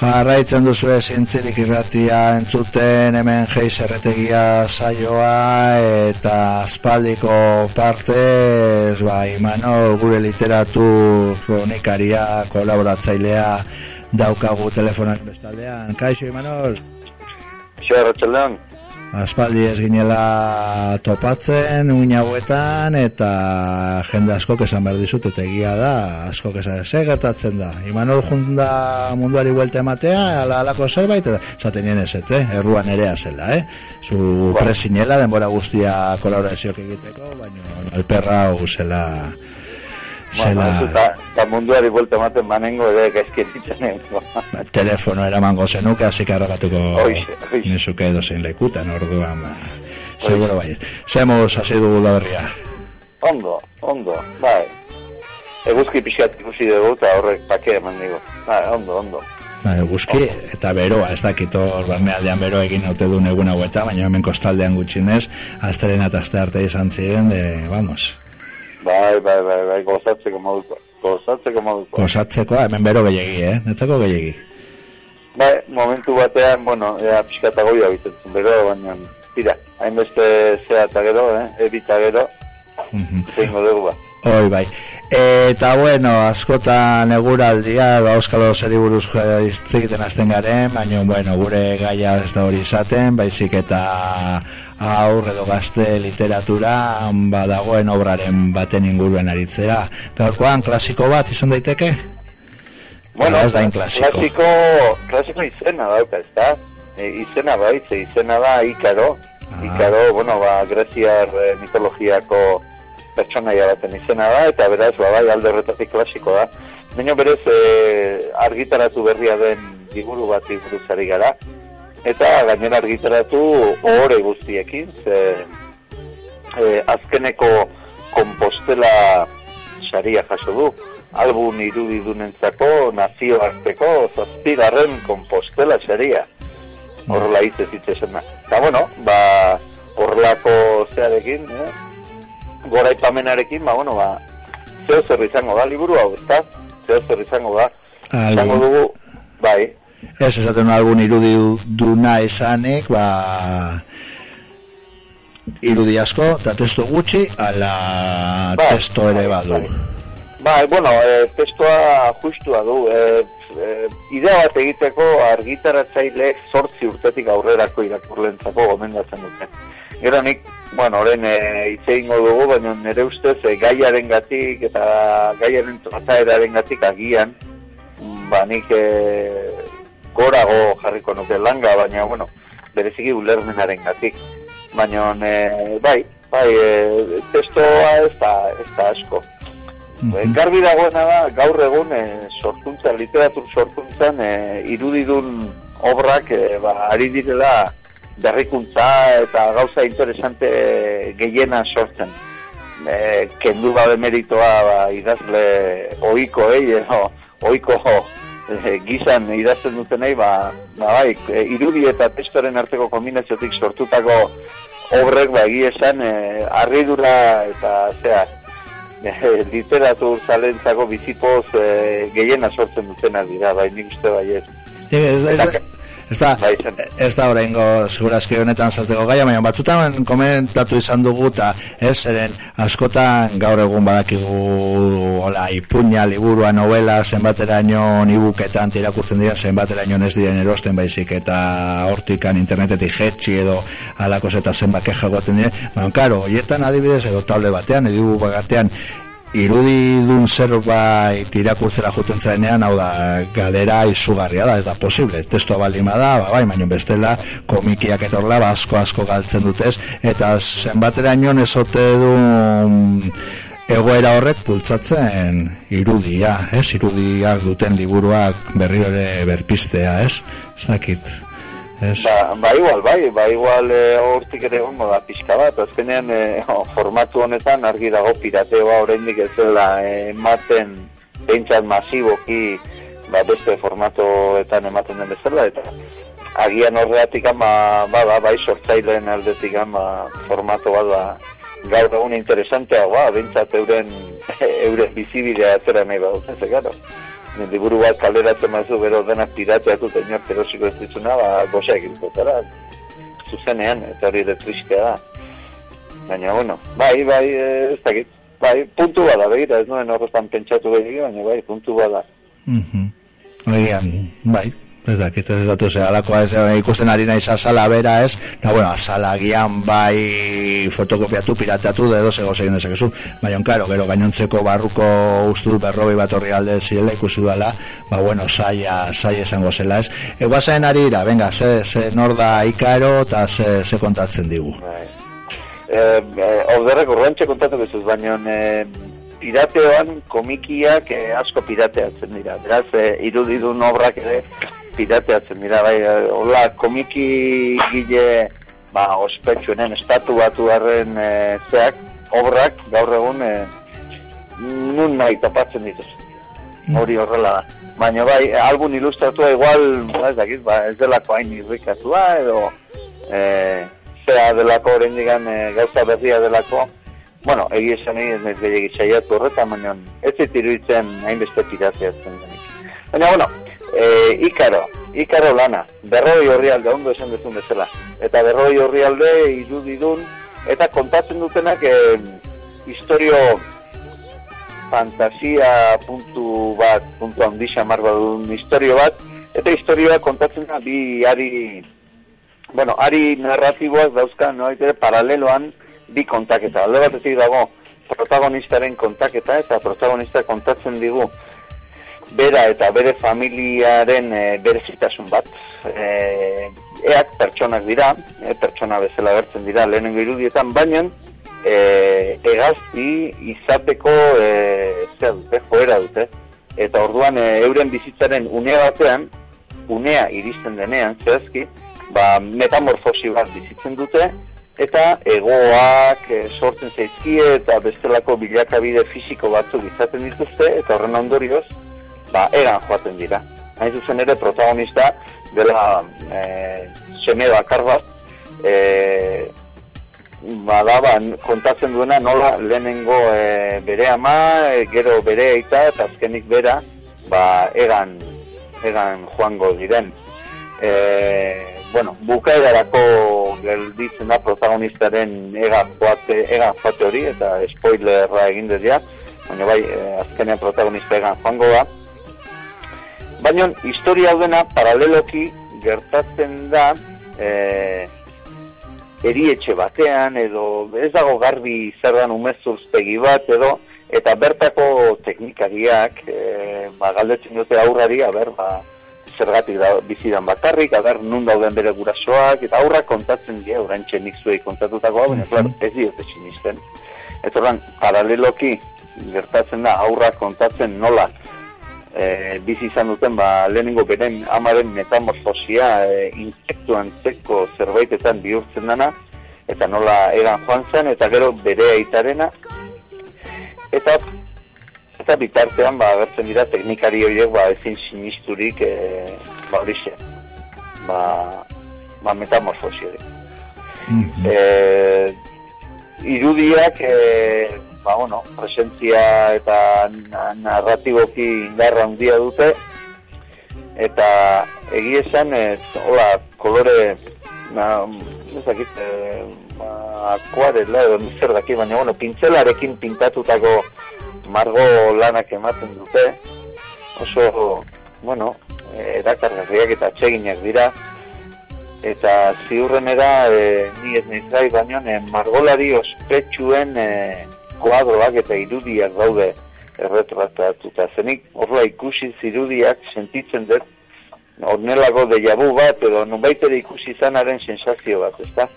Jarraitzen duzu zintzirik irratia entzuten hemen geiz erretegia saioa eta aspaldiko partez ba, imano gure literatur kronikaria kolaboratzailea daukagu telefonan bestaldean. Kaixo, Imanol? Kaixo, Arratxaldean? Aspaldi ez ginela topatzen uin hauetan eta jende asko esan behar dizut eta egia da asko esan ze gertatzen da Imanol junda munduari buelte ematea ala alako zerbait eta zaten nien ez eh? erruan ere zela eh? zu presinela denbora guztia kolaborazioak egiteko baina alperra hau zela Zela... Ba, eta munduari vuelta ematen manengo ere gaizki ditzen ba, Telefono eramango zenuke, hasi karragatuko nizuke edo zein lekutan, orduan, ba, seguro bai. Zemos, hasi dugu da berria. Ondo, ondo, bai. Eguzki pixat ikusi dugu eta horrek pake eman digo. Bai, ondo, ondo. Ba, eguzki eta beroa, ez dakit hor barnealdean bero egin ote du negun haueta, baina hemen kostaldean gutxinez, azteren eta azte arte izan ziren, de, vamos, Bai, bai, bai, bai, gozatzeko moduko. Gozatzeko moduko. Gozatzeko, hemen bero gehiagi, eh? Netzako gehiagi. Bai, momentu batean, bueno, ea pixkata goia bitetzen bero, baina, tira, hainbeste zea eta gero, eh? Ebita gero, mm -hmm. dugu ba. Hoi, bai. Eta bueno, askotan eguraldia, da Euskalo zeri buruz iztzikiten azten garen, baina bueno, gure gaia ez da hori izaten, baizik eta aur edo gazte literatura badagoen obraren baten inguruen aritzera. Gaurkoan, klasiko bat izan daiteke? Bueno, ez da klasiko. klasiko. Klasiko izena dauka, ez da? E, izena bai, izena da Ikaro. Ah. Ikaro, bueno, ba, greziar eh, mitologiako pertsonaia baten izena da, eta beraz, ba, bai, alde horretatik klasiko da. Baina berez, e, argitaratu berria den liburu bat iguruzari gara, eta gainera argitaratu ohore guztiekin, ze e, azkeneko kompostela saria jaso du, albun irudidunentzako nazioarteko zazpigarren kompostela saria. Horrela hitz ez hitz. Eta bueno, ba, horrelako zearekin, eh? gora ipamenarekin, ba, bueno, ba, zeo zer izango da, liburu hau, ezta? Zeo zer izango da. Izango dugu, bai. Ez, esaten algun irudi duna esanek, ba, irudi asko, eta testo gutxi, ala ba, testo ere badu. Bai, bueno, e, testoa justua du. E, e, idea bat egiteko argitaratzaile sortzi urtetik aurrerako irakurlentzako gomendatzen dute. Gero nik, bueno, oren e, dugu, baina nire ustez e, gaiaren gatik eta gaiaren trataeraren gatik agian, ba nik e, gorago jarriko nuke langa, baina, bueno, bereziki ulermenaren gatik. Baina, e, bai, bai, e, testoa ez da, ez da asko. Mm -hmm. Garbi dagoena da, gaur egun e, sortuntza, literatur sortuntzan e, irudidun obrak e, ba, ari direla berrikuntza eta gauza interesante gehiena sortzen. E, kendu gabe meritoa ba, idazle oiko, eh, oiko e, gizan idazten dutenei, ba, ba, bai, e, irudi eta testoren arteko kombinaziotik sortutako obrek, ba, esan, e, arridura eta, zea, e, literatur zalentzako bizipoz e, gehiena sortzen dutenak dira, bai, nik uste bai ez. Eta, Ez da, bai, ez da horrengo segurazki honetan zarteko gaia, baina batzutan komentatu izan dugu eta ez, eren askotan gaur egun badakigu hola, ipuña, liburua, novela, zenbateraino nibuketan tirakurtzen dira, zenbateraino ez diren erosten baizik eta hortikan internetetik jetxi edo alakos eta zenbat keja goten dire, baina karo, hoietan adibidez edo table batean, edo bagatean, irudi dun zerbait irakurtzera juten zaenean, hau da, galera izugarria da, ez da posible, testua balima da, ba, bai, baino bestela, komikiak etorla, ba, asko asko galtzen dutez, eta zenbatera nion ezote du egoera horrek pultzatzen irudia, ez, irudiak duten liburuak berri ere berpistea, ez, ez dakit. Ba, ba igual, bai, ba igual e, hortik ere gongo da pixka bat, azkenean e, formatu honetan argi dago pirateoa oraindik ez dela e, ematen behintzat masiboki ba, beste formatoetan ematen den bezala, eta agian horreatik ama, ba, ba, bai sortzaileen aldetik ama formato bat ba, gaur egun interesantea, ba, behintzat euren, euren bizibidea atera nahi bat, ez gara. liburu bat kaleratzen mazu bero denak pirateatu eta inor erosiko ez ditzuna, ba, goxa egiteko zara, zuzenean, eta hori tristea da. Baina, bueno, bai, bai, eh, ez dakit, bai, puntu bada, begira, ez nuen horretan pentsatu behi, baina, bai, puntu bada. Mm -hmm. bai, Ez dakit, ez datu ze, alakoa ez eh, ikusten ari nahi azala bera ez, eta bueno, azala gian bai fotokopiatu, pirateatu, da edo zego egin dezakezu. Baina, karo, gero gainontzeko barruko ustul berrobi bat horri alde zirela ikusi duela, ba bueno, saia, saia esango zela ez. Ego ari ira, venga, ze, ze nor da ikaro eta ze, ze kontatzen digu. Bai. Eh, eh, Orderrek urrantxe kontatu bezuz, baina eh, pirateoan komikiak eh, asko pirateatzen dira. Beraz, eh, irudidun obrak ere pirateatzen dira, bai, hola, komiki gile, ba, ospetsuenen, estatu batu harren e, zeak, obrak, gaur egun, e, nun nahi topatzen dituz. Mm. Hori horrela da. Baina bai, algun ilustratua igual, ba, ez dakit, ba, ez delako hain irrikatua, edo e, zea delako horrein digan e, gauza berria delako, bueno, egia esan egin ez gehiagit saiatu horretan, baina ez zitiruitzen hainbeste pirateatzen denik. Baina, bueno, e, Ikaro, Ikaro lana, berroi horri alde, ondo esan dezun bezala. Eta berroi horri alde, irudidun, eta kontatzen dutenak e, historio fantasia puntu bat, puntu handi xamar badun historio bat, eta historioa kontatzen da bi ari, bueno, ari narratiboak dauzka, no, ere paraleloan bi kontaketa. Alde bat ez dago protagonistaren kontaketa, eta protagonista kontatzen digu, bera eta bere familiaren e, berezitasun bat. E, eak pertsonak dira, e, pertsona bezala bertzen dira lehenengo irudietan, baina e, egazti izateko e, zer dute, joera dute. Eta orduan e, euren bizitzaren unea batean, unea iristen denean, zehazki, ba, metamorfosi bat bizitzen dute, eta egoak e, sortzen zaizkie eta bestelako bilakabide fisiko batzuk izaten dituzte, eta horren ondorioz, ba, egan joaten dira. Hain zuzen ere protagonista dela e, seme bakar bat, e, ba, ba, kontatzen duena nola lehenengo e, bere ama, e, gero bere eita, eta azkenik bera, ba, egan, egan joango diren. E, bueno, bukaerarako gelditzen da protagonistaren egan joate, egan joate hori, eta spoilerra egin dut baina bai, azkenean protagonista egan joango da, Baina, historia hau dena, paraleloki, gertatzen da, e, erietxe batean, edo ez dago garbi zer dan umezurztegi bat, edo, eta bertako teknikariak, e, ba, galdetzen dute aurrari, aber, ba, zergatik da bizidan bakarrik, aber, nun dauden bere gurasoak, eta aurrak kontatzen dira, orantxe nik zuei kontatutako, baina, mm ez diote sinisten. Eta paraleloki, gertatzen da, aurrak kontatzen nola, e, bizi izan duten ba, lehenengo beren amaren metamorfosia e, insektuan zeko zerbaitetan bihurtzen dana eta nola eran joan zen eta gero bere aitarena eta eta bitartean ba, agertzen dira teknikari horiek ba, ezin sinisturik e, ba, horixe ba, ba metamorfosia mm -hmm. e, irudiak e, ba, bueno, presentzia eta narratiboki indarra handia dute. Eta egi esan ez, hola, kolore na, ez dakit e, akuarela edo zer daki, baina bueno, pintzelarekin pintatutako margo lanak ematen dute. Oso, bueno erakargarriak eta txeginak dira. Eta ziurrenera e, ni ez nahi baino e, margolari ospetsuen e, kuadroak eta irudiak daude erretratatuta. Zenik horla ikusi zirudiak sentitzen dut ornelako de jabu bat edo nunbait ere ikusi zanaren sensazio bat, ezta?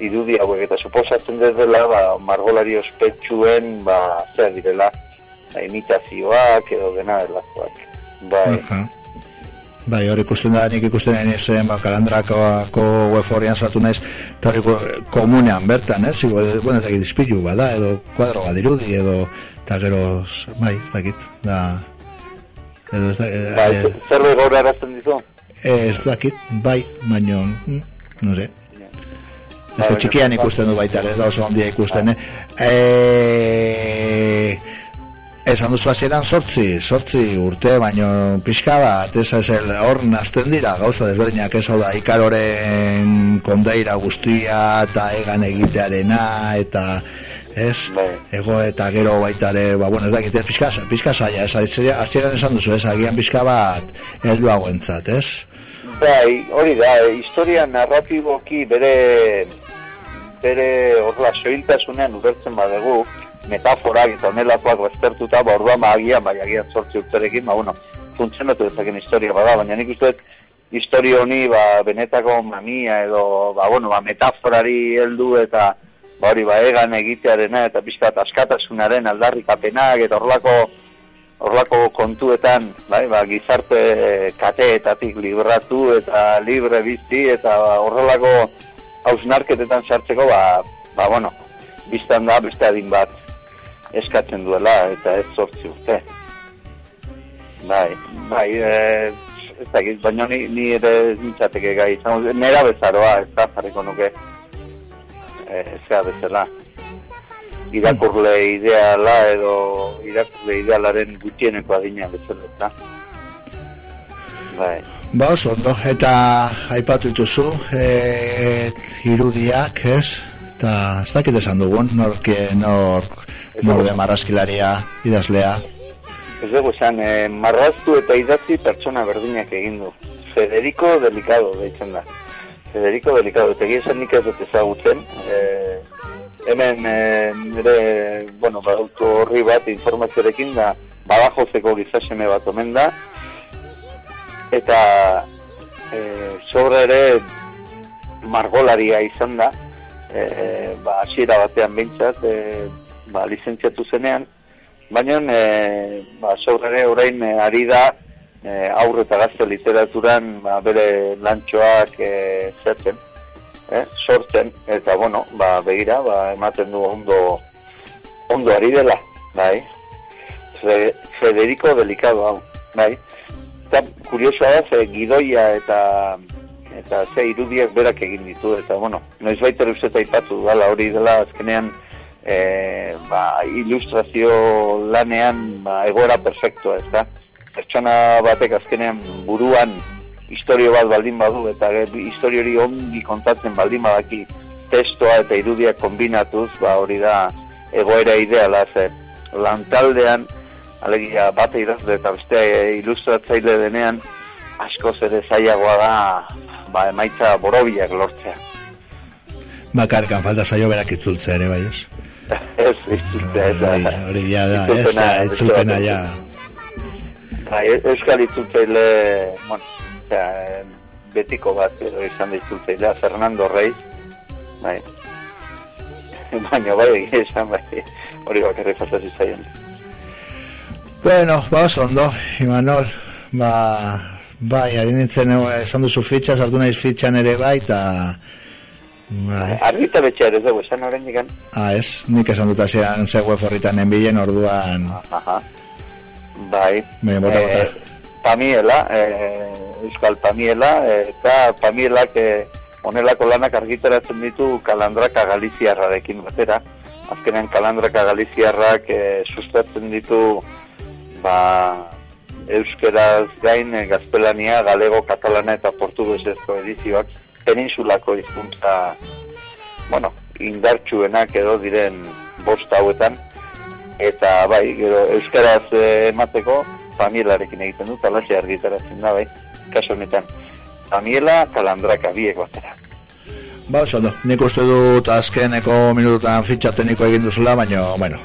Irudi hauek eta suposatzen dut dela ba, margolari ospetsuen ba, zer direla imitazioak edo dena delakoak. Bai. Uh Bai, hori ikusten da, nik ikusten da, zen, ba, kalandrako web horrian zatu naiz, eta hori komunean bertan, ez? Zigo, bueno, ez dakit izpilu, bada, edo kuadro badirudi, edo, eta gero, bai, ez dakit, da, edo ez dakit, bai, e, zer gaur erazten dizu? Ez dakit, bai, baino, mm, no sé. Ez da, txikian ikusten du baita, ez da oso ondia ikusten, eh? Esan duzu hasieran sortzi, sortzi urte, baino pixka bat, ez ez hor nazten dira, gauza desberdinak ez hau da, ikaroren kondeira guztia, eta egan egitearena, eta ez, bai. ego eta gero baitare, ba, bueno, ez dakit, pixka, pixka zaila, ez, hasieran esan duzu, ez, agian pixka bat, ez duago entzat, ez? Bai, hori da, historia narratiboki bere, bere, horla, soiltasunean ubertzen badegu, metaforak eta onelakoak baztertuta, ba orduan magia, bai agian sortzi urterekin, ba bueno, funtzionatu dezaken historia bada, baina nik uste historia honi ba, benetako mamia edo ba, bueno, ba, metaforari heldu eta ba, hori ba, egan egitearena eta pixkat askatasunaren aldarrikapenak eta horlako horlako kontuetan bai, ba, gizarte kateetatik libratu eta libre bizti eta horrelako hausnarketetan sartzeko ba, ba, bueno, biztan da beste adin bat eskatzen duela eta ez sortzi urte. Bai, bai, e, ez da baina ni, ni ere nintzateke gai, nera bezaroa ez da jarriko nuke e, zea bezala. Irakurle ideala edo irakurle idealaren gutieneko adina bezala, eta. Bai. Ba, oso, no? eta aipatu dituzu, e, irudiak, ez? Eta, ez dakit esan dugun, nork, nork, morde marrazkilaria idazlea. Ez dugu esan, eh, marraztu eta idatzi pertsona berdinak egin du. Federico Delicado, deitzen da. Federico Delicado, eta esan nik ez dut ezagutzen. Eh, hemen, eh, nire, bueno, badautu horri bat informazioarekin da, badajozeko gizaseme bat omen da. Eta, eh, sobre ere, margolaria izan da, eh, ba, asiera batean bintzat, eh, ba, lizentziatu zenean, baina e, ba, ere orain e, ari da e, aurre eta gazte literaturan ba, bere lantxoak e, zertzen, e, sortzen, eta bueno, ba, begira, ba, ematen du ondo, ondo ari dela, bai, Federico Delicado hau, bai, eta kuriosoa da, ze gidoia eta eta ze irudiak berak egin ditu, eta bueno, noiz baita uste aipatu dala hori dela azkenean, e, ba, ilustrazio lanean ba, egoera perfectua, ez da? Pertsona batek azkenean buruan historio bat baldin badu eta historio hori ongi kontatzen baldin badaki testoa eta irudiak kombinatuz, ba, hori da egoera ideala, ze lantaldean, alegia bate idazle eta beste ilustratzaile denean, asko ere zailagoa da, ba, emaitza borobiak lortzea. Bakarkan falta zaio berak itzultzea ere, bai ez? ez, itzultzea, ez Hori ya da, ez da, itzulpena ja. Bai, euskal itzultzeile, bueno, sea, betiko bat, edo izan da itzultzeilea, Fernando Reis, bai. Baina, bai, esan, bai, hori bakarri faltasi zaion. Bueno, ba, ondo, Imanol, ba, bai, harin nintzen, esan duzu fitxa, sartu naiz fitxan ere bai, eta... Bai. Argita betxe ere zego, esan horrein digan. Ah, ez, nik esan dut asean ze web horritan enbilen orduan. Aha. Bai. Bai, bota, bota. Eh, Pamiela, eh, Euskal Pamiela, eh, eta Pamiela, que onelako lanak argitaratzen ditu kalandraka galiziarrarekin batera. Azkenean kalandraka galiziarrak eh, sustatzen ditu ba, euskeraz gain eh, gaztelania, galego, katalana eta portuguesezko edizioak peninsulako hizkuntza bueno, indartsuenak edo diren bost hauetan eta bai, gero euskaraz eh, emateko familiarekin egiten dut, alaxe argitaratzen da bai, kaso honetan familia kalandraka biek batera Ba, oso, no. nik uste dut azkeneko minututan fitxateniko egin duzula, baina, bueno,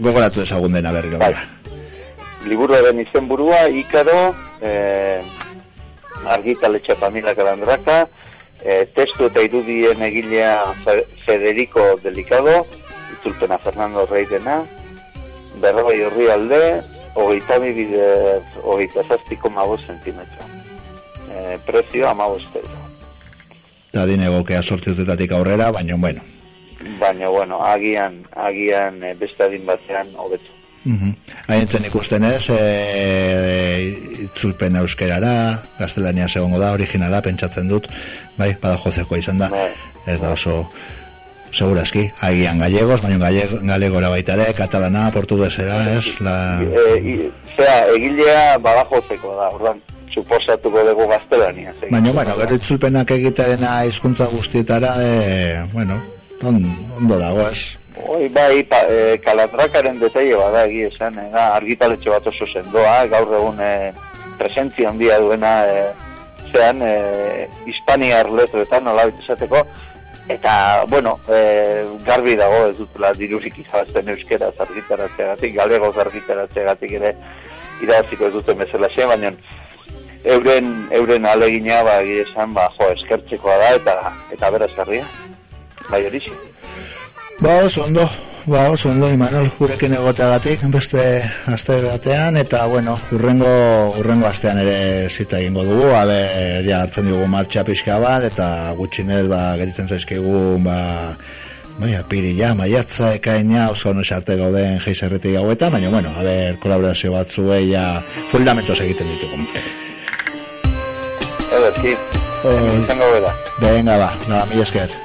gogoratu ezagun dena berri. Bai. Liburuaren izen burua, ikaro, eh, argitaletxe familia kalandraka, e, testu eta irudien egilea Federico Delicado, itzulpena Fernando Reidena, berroi horri alde, hogeita mi bide, hogeita zazpiko mago sentimetro. E, prezio amaboste euro. Eta dinegokea sortiutetatik aurrera, baina bueno. Baina bueno, agian, agian e, beste adin batean hobetu. Haintzen ikusten ez, e, itzulpen euskerara, gaztelania segongo da, originala, pentsatzen dut, bai, bada jozeko izan da, bai. ez da oso, segurazki, agian gallegos, baina gallego, gallegora baita ere, katalana, portuguesera, ez? La... E, zera, egilea badajozeko da, ordan, suposatuko dugu gaztelania. Baina, bueno, gero itzulpenak egitearena hizkuntza guztietara, e, bueno, on, ondo dago, ez? Oi, bai, pa, e, kalatrakaren detaile bada egi esan, e, argitaletxe bat oso sendoa, gaur egun e, presentzia handia duena, e, zean, e, hispaniar letretan, nola esateko, Eta, bueno, e, garbi dago ez dutela dirurik izabazten euskera zargitaratzeagatik, galego zargitaratzeagatik ere irabaziko ez duten bezala xe, baina euren, euren alegina, ba, esan, ba, jo, eskertzekoa da, eta, eta bera zerria, bai hori Ba, oso ondo, ba, oso ondo, Imanol, gurekin egoteagatik, beste aste batean, eta, bueno, urrengo, urrengo astean ere zita egingo dugu, abe, ja, hartzen dugu martxa pixka bat, eta gutxinez, ba, getitzen zaizkigu, ba, bai, apiri, ja, maiatza, ekaina, oso ono xarte gauden geizerretik gauetan, baina, bueno, a ber, kolaborazio batzu, ja, fundamentos egiten ditugu. Ederki, oh, izango bera. Venga, ba, nada, mi esket.